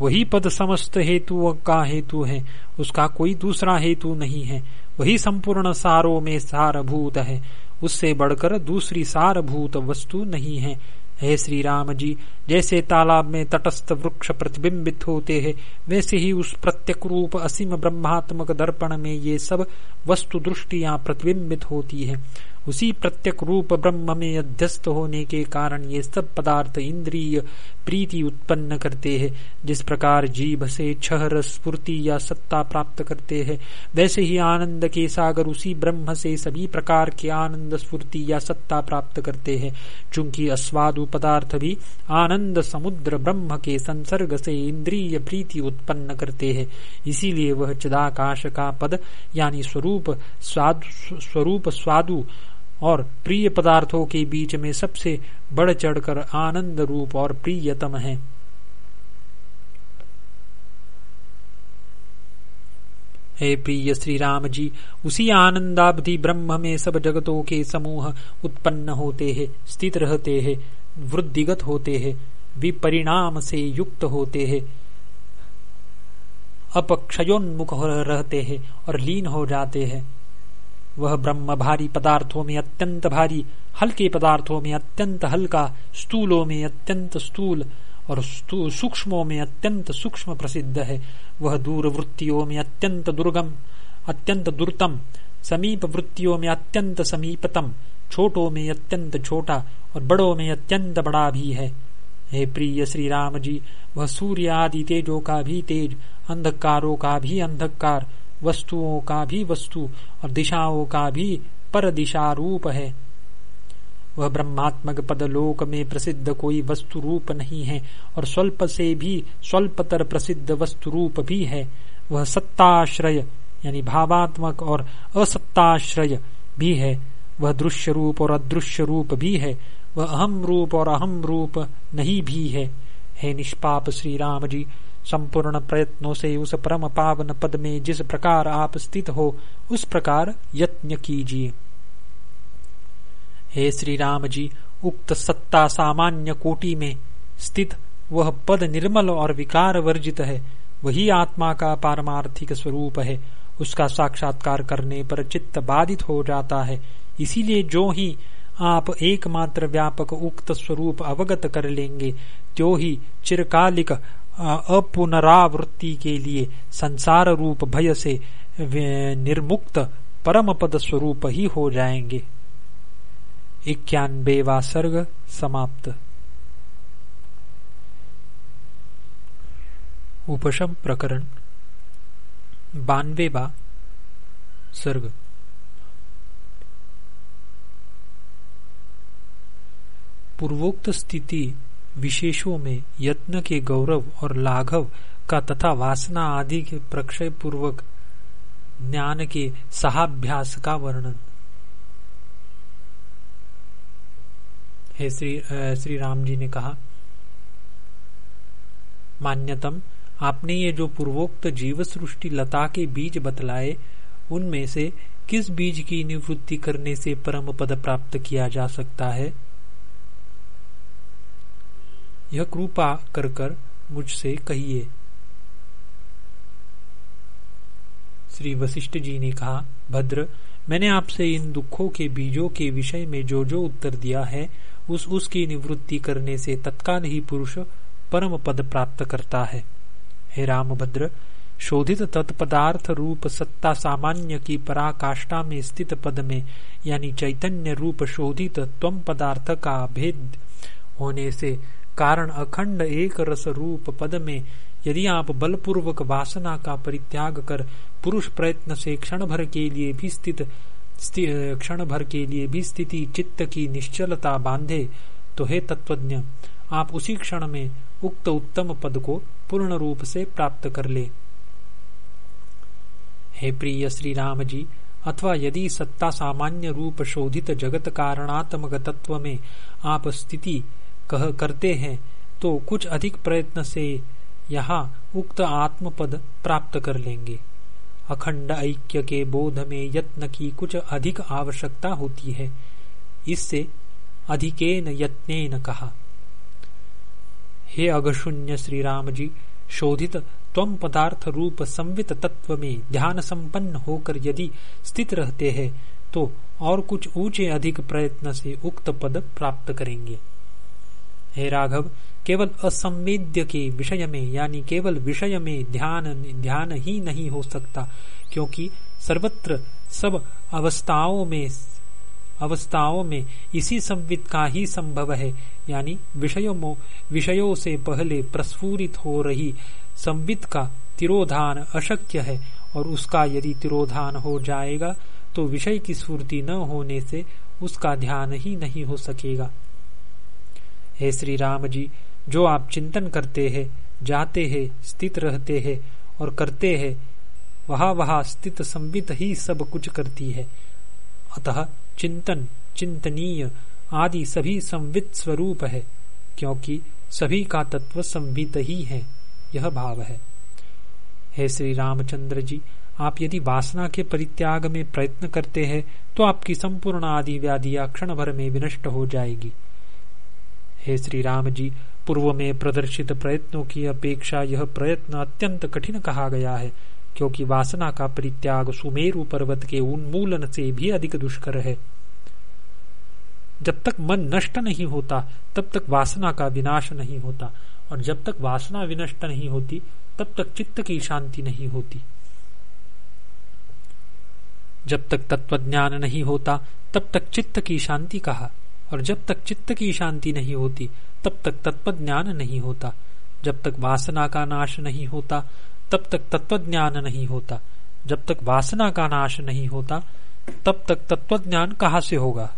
वही पद समस्त हेतु का हेतु है, उसका कोई दूसरा हेतु नहीं है, वही संपूर्ण सारों में सारभूत है। उससे बढ़कर दूसरी सारभूत वस्तु नहीं है। हे श्री राम जी, जैसे तालाब में तटस्थ वृक्ष प्रतिबिंबित होते हैं, वैसे ही उस प्रत्यक रूप असीम ब्रह्मात्मक दर्पण में ये सब वस्तु दृष्टिया प्रतिबिंबित होती है। उसी प्रत्यक रूप ब्रह्म में अध्यस्त होने के कारण ये सब पदार्थ इंद्रिय प्रीति उत्पन्न करते हैं, जिस प्रकार जीभ से छह स्फूर्ति या सत्ता प्राप्त करते हैं, वैसे ही आनंद के सागर उसी ब्रह्म से सभी प्रकार के आनंद, स्फूर्ति या सत्ता प्राप्त करते हैं। चूँकि अस्वादु पदार्थ भी आनंद समुद्र ब्रह्म के संसर्ग से इंद्रिय प्रीति उत्पन्न करते हैं। इसीलिए वह चिदाकाश का पद, यानी स्वरूप, स्वादु स्वरूप स्वादु और प्रिय पदार्थों के बीच में सबसे बढ़ चढ़कर आनंद रूप और प्रियतम है। हे प्रिय श्री राम जी, उसी आनंदावधि ब्रह्म में सब जगतों के समूह उत्पन्न होते हैं, स्थित रहते हैं, वृद्धिगत होते हैं, विपरिणाम से युक्त होते हैं, अपक्षयोन्मुख रहते हैं और लीन हो जाते हैं। वह ब्रह्म भारी पदार्थों में अत्यंत भारी, हल्के पदार्थों में अत्यंत हल्का, स्थूलों में अत्यंत स्थूल और सूक्ष्मों में अत्यंत सूक्ष्म प्रसिद्ध है। वह दूर वृत्तियों में अत्यंत दुर्गम, अत्यंत दुर्तम समीप वृत्तियों में अत्यंत समीपतम, छोटों में अत्यंत छोटा और बड़ों में अत्यंत बड़ा भी है। हे प्रिय श्री राम जी, वह सूर्य आदि तेजों का भी तेज, अंधकारों का भी अंधकार वस्तुओं का भी वस्तु और दिशाओं का भी पर दिशा रूप है। वह ब्रह्मात्मक पदलोक में प्रसिद्ध कोई वस्तु रूप नहीं है और स्वल्प से भी स्वल्पतर प्रसिद्ध वस्तु रूप भी है। वह सत्ताश्रय, यानी भावात्मक और असत्ताश्रय भी है। वह दृश्य रूप और अदृश्य रूप भी है। वह अहम रूप और अहम रूप नहीं भी है। हे निष्पाप श्री राम जी संपूर्ण प्रयत्नों से उस परम पावन पद में जिस प्रकार आप स्थित हो, उस प्रकार यत्न कीजिए। हे श्री राम जी उक्त सत्ता सामान्य कोटि में स्थित वह पद निर्मल और विकार वर्जित है। वही आत्मा का पारमार्थिक स्वरूप है। उसका साक्षात्कार करने पर चित्त बाधित हो जाता है। इसीलिए जो ही आप एकमात्र व्यापक उक्त स्वरूप अवगत कर लेंगे, त्यो ही चिरकालिक अपुनरावृत्ति के लिए संसार रूप भय से निर्मुक्त परम पद स्वरूप ही हो जाएँगे। इक्यानबेवा सर्ग समाप्त। उपशम प्रकरण। बानवेवा सर्ग। पूर्वोक्त स्थिति विशेषों में यत्न के गौरव और लाघव का तथा वासना आदि के प्रक्षय पूर्वक ज्ञान के सहाभ्यास का वर्णन। है श्री श्री राम जी ने कहा, मान्यतम, आपने ये जो पूर्वोक्त जीव सृष्टि लता के बीज बतलाए, उनमें से किस बीज की निवृत्ति करने से परम पद प्राप्त किया जा सकता है? यह कृपा कर कर मुझसे कहिए। श्री वशिष्ठ जी ने कहा, भद्र, मैंने आपसे इन दुखों के बीजों के विषय में जो जो उत्तर दिया है, उस उसकी निवृत्ति करने से तत्काल ही पुरुष परम पद प्राप्त करता है। हे रामभद्र, शोधित तत्पदार्थ रूप सत्ता सामान्य की पराकाष्ठा में स्थित पद में, यानी चैतन्य रूप शोधित त्वम पदार्थ का भेद होने से कारण अखंड एक रस रूप पद में यदि आप बलपूर्वक वासना का परित्याग कर पुरुष प्रयत्न से क्षण भर के लिए भी स्थित क्षण भर के लिए भी स्थिति चित्त की निश्चलता बांधे तो हे तत्वज्ञ, आप उसी क्षण में उक्त उत्तम पद को पूर्ण रूप से प्राप्त कर ले। हे प्रिय श्री राम जी अथवा यदि सत्ता सामान्य रूप शोधित जगत कारणात्मक तत्व में आप स्थिति कह करते हैं तो कुछ अधिक प्रयत्न से यहाँ उक्त आत्मपद प्राप्त कर लेंगे। अखंड ऐक्य के बोध में यत्न की कुछ अधिक आवश्यकता होती है। इससे अधिकेन यत्नेन कहा। हे अगशून्य श्री राम जी शोधित त्वम पदार्थ रूप संवित तत्व में ध्यान संपन्न होकर यदि स्थित रहते हैं तो और कुछ ऊँचे अधिक प्रयत्न से उक्त पद प्राप्त करेंगे। हे राघव, केवल असंवेद्य के विषय में, यानी केवल विषय में ध्यान ध्यान ही नहीं हो सकता, क्योंकि सर्वत्र सब अवस्थाओं में अवस्थाओं में इसी संवित का ही संभव है, यानी विषयों विषयों से पहले प्रस्फुरित हो रही संवित का तिरोधान अशक्य है, और उसका यदि तिरोधान हो जाएगा तो विषय की स्फूर्ति न होने से उसका ध्यान ही नहीं हो सकेगा। हे श्री राम जी, जो आप चिंतन करते हैं, जाते हैं, स्थित रहते हैं और करते हैं, वहा वहा स्थित संबित ही सब कुछ करती है। अतः चिंतन, चिंतनीय आदि सभी संवित स्वरूप है, क्योंकि सभी का तत्व संवित ही है, यह भाव है। हे श्री रामचंद्र जी, आप यदि वासना के परित्याग में प्रयत्न करते हैं तो आपकी संपूर्ण आदि व्याधिया क्षण भर में विनष्ट हो जाएगी। हे श्री राम जी, पूर्व में प्रदर्शित प्रयत्नों की अपेक्षा यह प्रयत्न अत्यंत कठिन कहा गया है, क्योंकि वासना का परित्याग सुमेरु पर्वत के उन्मूलन से भी अधिक दुष्कर है। जब तक मन नष्ट नहीं होता, तब तक वासना का विनाश नहीं होता, और जब तक वासना विनष्ट नहीं होती, तब तक चित्त की शांति नहीं होती। जब तक तत्वज्ञान नहीं होता, तब तक चित्त की शांति कहा? और जब तक चित्त की शांति नहीं होती, तब तक तत्व ज्ञान नहीं होता। जब तक वासना का नाश नहीं होता, तब तक तत्वज्ञान नहीं होता। जब तक वासना का नाश नहीं होता, तब तक तत्वज्ञान कहाँ से होगा?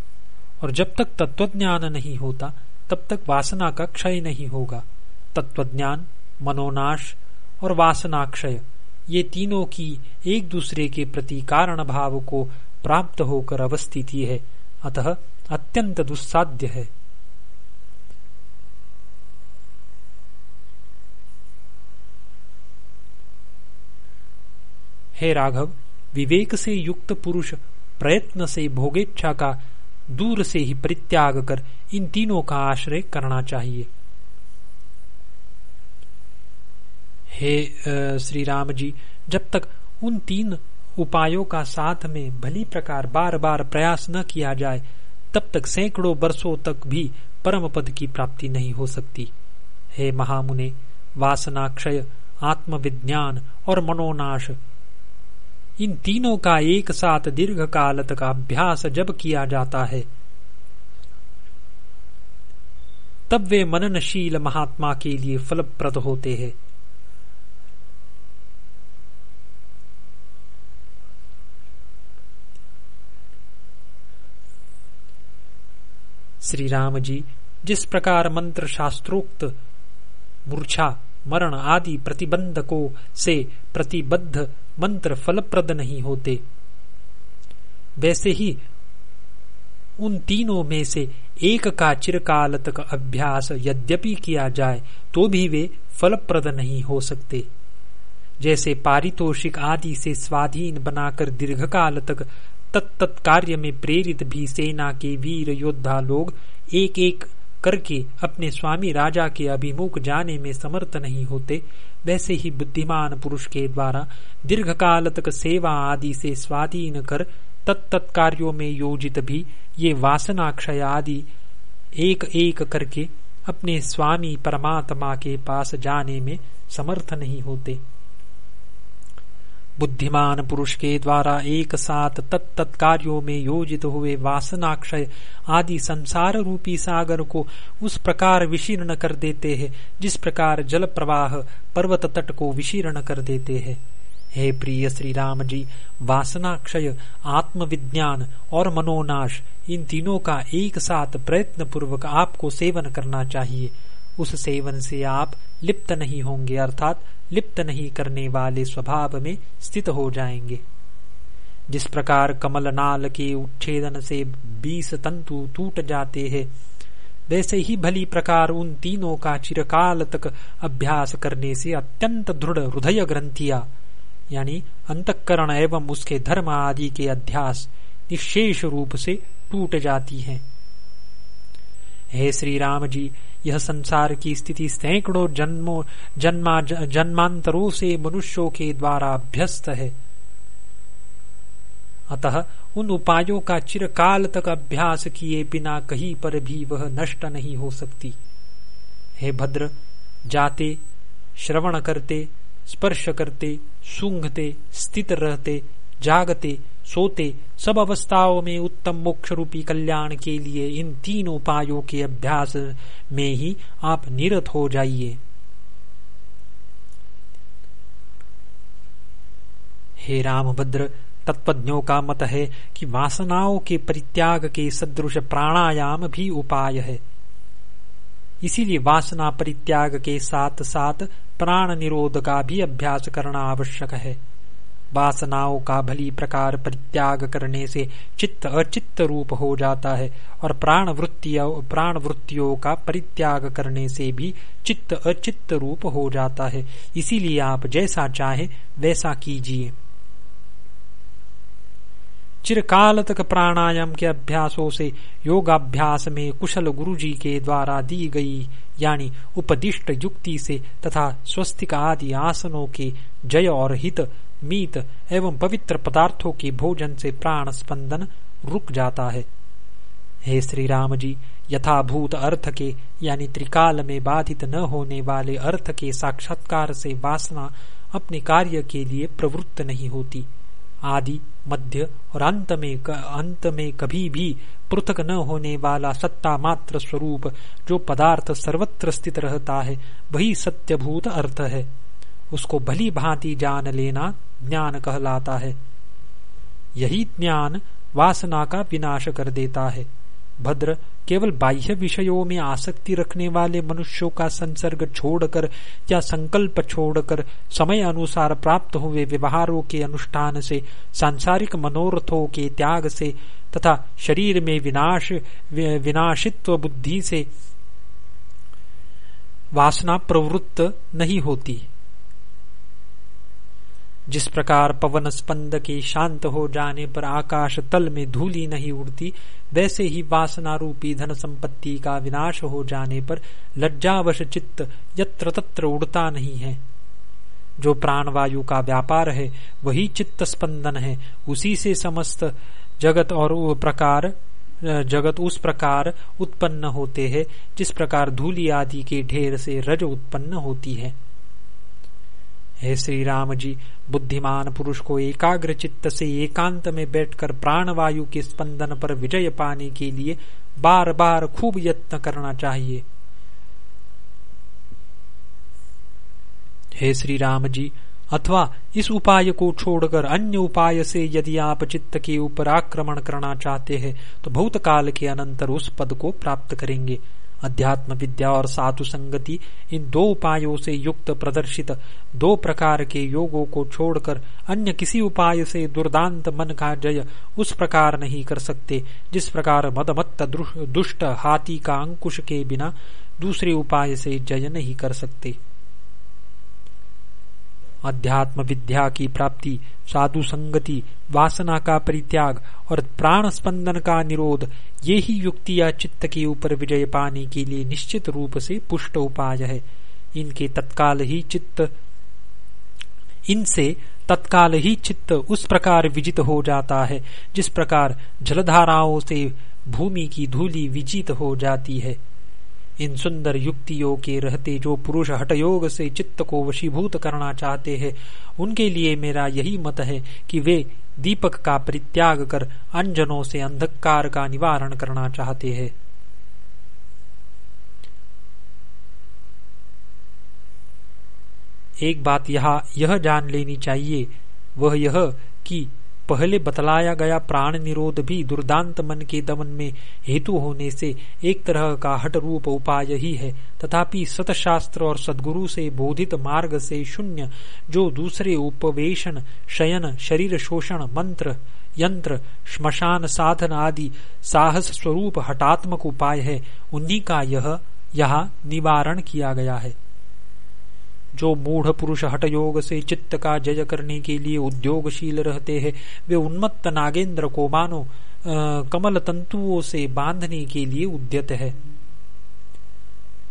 और जब तक तत्वज्ञान नहीं होता, तब तक वासना का क्षय नहीं होगा। तत्वज्ञान, मनोनाश और वासना क्षय ये तीनों की एक दूसरे के प्रति कारण भाव को प्राप्त होकर अवस्थिति है। अतः अत्यंत दुस्साध्य है। हे राघव, विवेक से युक्त पुरुष प्रयत्न से भोगेच्छा का दूर से ही परित्याग कर इन तीनों का आश्रय करना चाहिए। हे श्री राम जी जब तक उन तीन उपायों का साथ में भली प्रकार बार बार प्रयास न किया जाए तब तक सैकड़ों वर्षों तक भी परम पद की प्राप्ति नहीं हो सकती। हे महामुने वासना क्षय आत्मविज्ञान और मनोनाश, इन तीनों का एक साथ दीर्घ काल तक अभ्यास जब किया जाता है, तब वे मननशील महात्मा के लिए फलप्रद होते हैं। श्री राम जी, जिस प्रकार मंत्र शास्त्रोक्त मूर्छा, मरण आदि प्रतिबंधकों से प्रतिबद्ध मंत्र फलप्रद नहीं होते, वैसे ही उन तीनों में से एक का चिरकाल तक अभ्यास यद्यपि किया जाए तो भी वे फलप्रद नहीं हो सकते। जैसे पारितोषिक आदि से स्वाधीन बनाकर दीर्घकाल तक तत्त कार्य में प्रेरित भी सेना के वीर योद्धा लोग एक एक करके अपने स्वामी राजा के अभिमुख जाने में समर्थ नहीं होते, वैसे ही बुद्धिमान पुरुष के द्वारा दीर्घ काल तक सेवा आदि से स्वाधीन कर तत्त कार्यों में योजित भी ये वासनाक्षय आदि एक एक करके अपने स्वामी परमात्मा के पास जाने में समर्थ नहीं होते। बुद्धिमान पुरुष के द्वारा एक साथ तत्त कार्यों में योजित हुए वासनाक्षय आदि संसार रूपी सागर को उस प्रकार विशीर्ण कर देते हैं, जिस प्रकार जल प्रवाह पर्वत तट को विशीर्ण कर देते हैं। हे प्रिय श्री राम जी, वासनाक्षय, आत्मविज्ञान और मनोनाश इन तीनों का एक साथ प्रयत्न पूर्वक आपको सेवन करना चाहिए। उस सेवन से आप लिप्त नहीं होंगे, अर्थात लिप्त नहीं करने वाले स्वभाव में स्थित हो जाएँगे। जिस प्रकार कमल नाल के उच्छेदन से बीस तंतु टूट जाते हैं, वैसे ही भली प्रकार उन तीनों का चिरकाल तक अभ्यास करने से अत्यंत दृढ़ हृदय ग्रंथिया, यानी अंतकरण एवं उसके धर्म आदि के अध्यास निशेष रूप से टूट जाती हैं। हे श्री राम जी यह संसार की स्थिति सैकड़ों जन्मों, जन्मा, जन्मांतरों से मनुष्यों के द्वारा अभ्यस्त है। अतः उन उपायों का चिरकाल तक अभ्यास किए बिना कहीं पर भी वह नष्ट नहीं हो सकती। हे भद्र, जाते, श्रवण करते, स्पर्श करते, सूंघते, स्थित रहते, जागते सोते, सब अवस्थाओं में उत्तम मोक्ष रूपी कल्याण के लिए इन तीन उपायों के अभ्यास में ही आप निरत हो जाइए। हे रामभद्र, तत्पज्ञों का मत है कि वासनाओं के परित्याग के सदृश प्राणायाम भी उपाय है। इसीलिए वासना परित्याग के साथ साथ प्राण निरोध का भी अभ्यास करना आवश्यक है। वासनाओं का भली प्रकार परित्याग करने से चित्त अचित्त रूप हो जाता है और प्राण वृत्तियों प्राण वृत्तियों का परित्याग करने से भी चित्त अचित्त रूप हो जाता है। इसीलिए आप जैसा चाहे, वैसा कीजिए। चिरकाल तक प्राणायाम के अभ्यासों से योगाभ्यास में कुशल गुरु जी के द्वारा दी गई, यानी उपदिष्ट युक्ति से तथा स्वस्तिक आदि आसनों के जय और हित मीत एवं पवित्र पदार्थों के भोजन से प्राण स्पंदन रुक जाता है। हे श्री राम जी, यथाभूत अर्थ के, यानी त्रिकाल में बाधित न होने वाले अर्थ के साक्षात्कार से वासना अपने कार्य के लिए प्रवृत्त नहीं होती। आदि, मध्य और अंत में अंत में कभी भी पृथक न होने वाला सत्ता मात्र स्वरूप, जो पदार्थ सर्वत्र स्थित रहता है, वही सत्यभूत अर्थ है। उसको भली भांति जान लेना ज्ञान कहलाता है। यही ज्ञान वासना का विनाश कर देता है। भद्र केवल बाह्य विषयों में आसक्ति रखने वाले मनुष्यों का संसर्ग छोड़कर या संकल्प छोड़कर समय अनुसार प्राप्त हुए व्यवहारों के अनुष्ठान से, सांसारिक मनोरथों के त्याग से तथा शरीर में विनाश विनाशित्व बुद्धि से वासना प्रवृत्त नहीं होती। जिस प्रकार पवन स्पंद के शांत हो जाने पर आकाश तल में धूली नहीं उड़ती, वैसे ही वासना रूपी धन संपत्ति का विनाश हो जाने पर लज्जावश चित्त यत्र तत्र उड़ता नहीं है। जो प्राणवायु का व्यापार है, वही चित्त स्पंदन है। उसी से समस्त जगत और प्रकार, जगत उस प्रकार उत्पन्न होते हैं, जिस प्रकार धूली आदि के ढेर से रज उत्पन्न होती है। हे श्री राम जी बुद्धिमान पुरुष को एकाग्र चित्त से एकांत में बैठकर प्राणवायु के स्पंदन पर विजय पाने के लिए बार बार खूब यत्न करना चाहिए। हे श्री राम जी अथवा इस उपाय को छोड़कर अन्य उपाय से यदि आप चित्त के ऊपर आक्रमण करना चाहते हैं तो बहुत काल के अनंतर उस पद को प्राप्त करेंगे। अध्यात्म विद्या और साधु संगति इन दो उपायों से युक्त प्रदर्शित दो प्रकार के योगों को छोड़कर अन्य किसी उपाय से दुर्दांत मन का जय उस प्रकार नहीं कर सकते, जिस प्रकार मदमत्त दुष्ट हाथी का अंकुश के बिना दूसरे उपाय से जय नहीं कर सकते। अध्यात्म विद्या की प्राप्ति, साधु संगति, वासना का परित्याग और प्राण स्पंदन का निरोध, ये ही युक्ति या चित्त के ऊपर विजय पाने के लिए निश्चित रूप से पुष्ट उपाय है। इनके तत्काल ही चित्त, इनसे तत्काल ही चित्त उस प्रकार विजित हो जाता है, जिस प्रकार जलधाराओं से भूमि की धूली विजित हो जाती है। इन सुंदर युक्तियों के रहते जो पुरुष हटयोग से चित्त को वशीभूत करना चाहते हैं, उनके लिए मेरा यही मत है कि वे दीपक का परित्याग कर अंजनों से अंधकार का निवारण करना चाहते हैं। एक बात यहाँ, यह जान लेनी चाहिए, वह यह कि पहले बतलाया गया प्राण निरोध भी दुर्दांत मन के दमन में हेतु होने से एक तरह का हट रूप उपाय ही है। तथापि सतशास्त्र और सदगुरु से बोधित मार्ग से शून्य, जो दूसरे उपवेशन, शयन, शरीर शोषण, मंत्र, यंत्र, श्मशान साधन आदि साहस स्वरूप हटात्मक उपाय है, उन्हीं का यह, यहाँ निवारण किया गया है। जो मूढ़ पुरुष हट योग से चित्त का जय करने के लिए उद्योगशील रहते हैं, वे उन्मत्त नागेंद्र को मानो कमल तंतुओं से बांधने के लिए उद्यत है।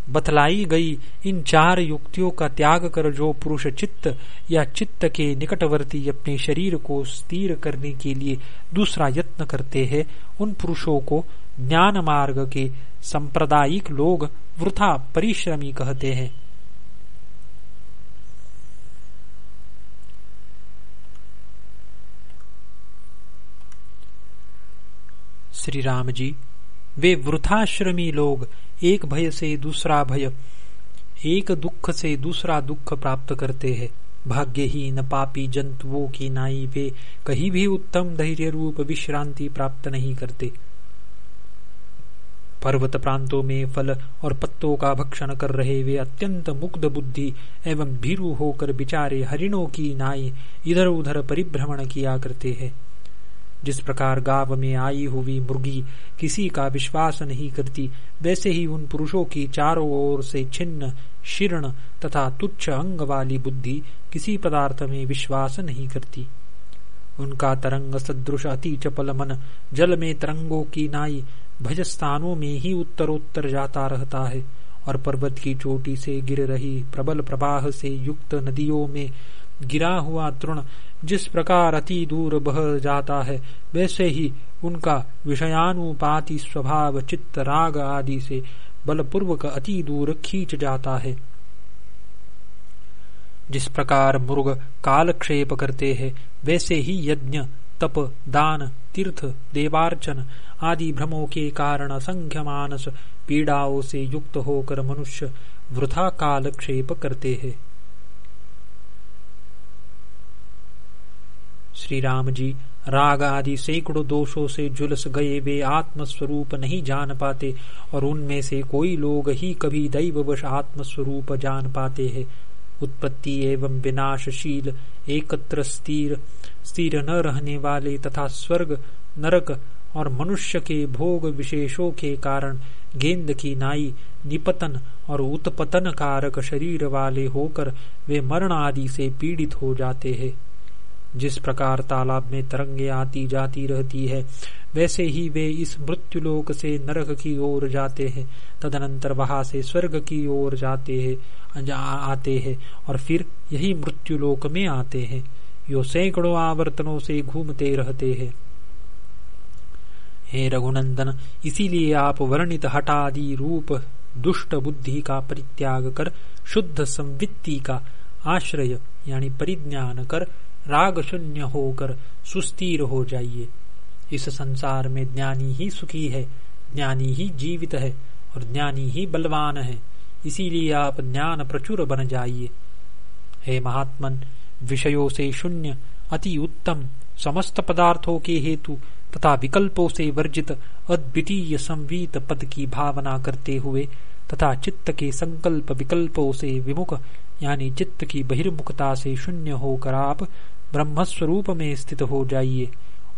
बतलाई गई इन चार युक्तियों का त्याग कर जो पुरुष चित्त या चित्त के निकटवर्ती अपने शरीर को स्थिर करने के लिए दूसरा यत्न करते हैं, उन पुरुषों को ज्ञान मार्ग के सांप्रदायिक लोग वृथा परिश्रमी कहते हैं। श्री राम जी वे वृथाश्रमी लोग, एक भय से दूसरा भय, एक दुख से दूसरा दुख प्राप्त करते हैं। भाग्यहीन पापी जंतुओं की नाई वे कहीं भी उत्तम धैर्य रूप विश्रांति प्राप्त नहीं करते। पर्वत प्रांतों में फल और पत्तों का भक्षण कर रहे वे अत्यंत मुग्ध बुद्धि एवं भीरु होकर बिचारे हरिणों की नाई इधर उधर परिभ्रमण किया करते हैं। जिस प्रकार गाँव में आई हुई मुर्गी किसी का विश्वास नहीं करती, वैसे ही उन पुरुषों की चारों ओर से छिन्न, शीर्ण तथा तुच्छ अंग वाली बुद्धि किसी पदार्थ में विश्वास नहीं करती। उनका तरंग सदृश अति चपल मन, जल में तरंगों की नाई भज स्थानों में ही उत्तरोत्तर जाता रहता है और पर्वत की चोटी से गिर रही प्रबल प्रवाह से युक्त नदियों में गिरा हुआ तृण जिस प्रकार अति दूर बह जाता है, वैसे ही उनका विषयानुपाति स्वभाव, चित्त, राग आदि से बलपूर्वक अति दूर खींच जाता है। जिस प्रकार मुर्ग कालक्षेप करते हैं, वैसे ही यज्ञ, तप, दान, तीर्थ, देवार्चन आदि भ्रमों के कारण असंख्य मानस पीड़ाओं से युक्त होकर मनुष्य वृथा कालक्षेप करते हैं। श्री राम जी राग आदि सैकड़ों दोषों से जुलस गए वे आत्मस्वरूप नहीं जान पाते, और उनमें से कोई लोग ही कभी दैववश आत्मस्वरूप जान पाते हैं। उत्पत्ति एवं विनाशशील, एकत्र स्थिर स्थिर न रहने वाले तथा स्वर्ग, नरक और मनुष्य के भोग विशेषों के कारण गेंद की नाई, निपतन और उत्पतन कारक शरीर वाले होकर वे मरण आदि से पीड़ित हो जाते हैं। जिस प्रकार तालाब में तरंगे आती जाती रहती है, वैसे ही वे इस मृत्युलोक से नरक की ओर जाते हैं। तदनंतर वहाँ से स्वर्ग की ओर जाते हैं आते हैं और फिर यही मृत्युलोक में आते हैं। यो सैकड़ों आवर्तनों से घूमते रहते हैं। हे रघुनंदन, इसीलिए आप वर्णित हटादि रूप दुष्ट बुद्धि का परित्याग कर, शुद्ध संवित्ति का आश्रय यानी परिज्ञान कर राग शून्य होकर सुस्थिर हो जाइए। इस संसार में ज्ञानी ही सुखी है, ज्ञानी ही जीवित है और ज्ञानी ही बलवान है। इसीलिए आप ज्ञान प्रचुर बन जाइए। हे महात्मन, विषयों से शून्य, अति उत्तम, समस्त पदार्थों के हेतु, तथा विकल्पों से वर्जित अद्वितीय संवीत पद की भावना करते हुए, तथा चित्त के संकल्प विकल्पों से विमुख, यानी चित्त की बहिर्मुखता से शून्य होकर आप ब्रह्मस्वरूप में स्थित हो जाइए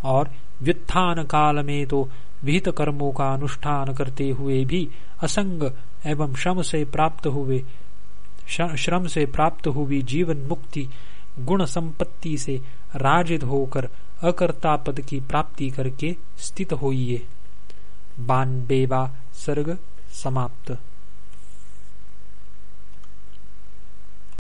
और व्युत्थान काल में तो विहित कर्मों का अनुष्ठान करते हुए भी असंग एवं श्रम से प्राप्त हुए श्रम से प्राप्त हुई जीवन मुक्ति, गुण संपत्ति से राजित होकर अकर्ता पद की प्राप्ति करके स्थित होइए बानबेवा सर्ग समाप्त।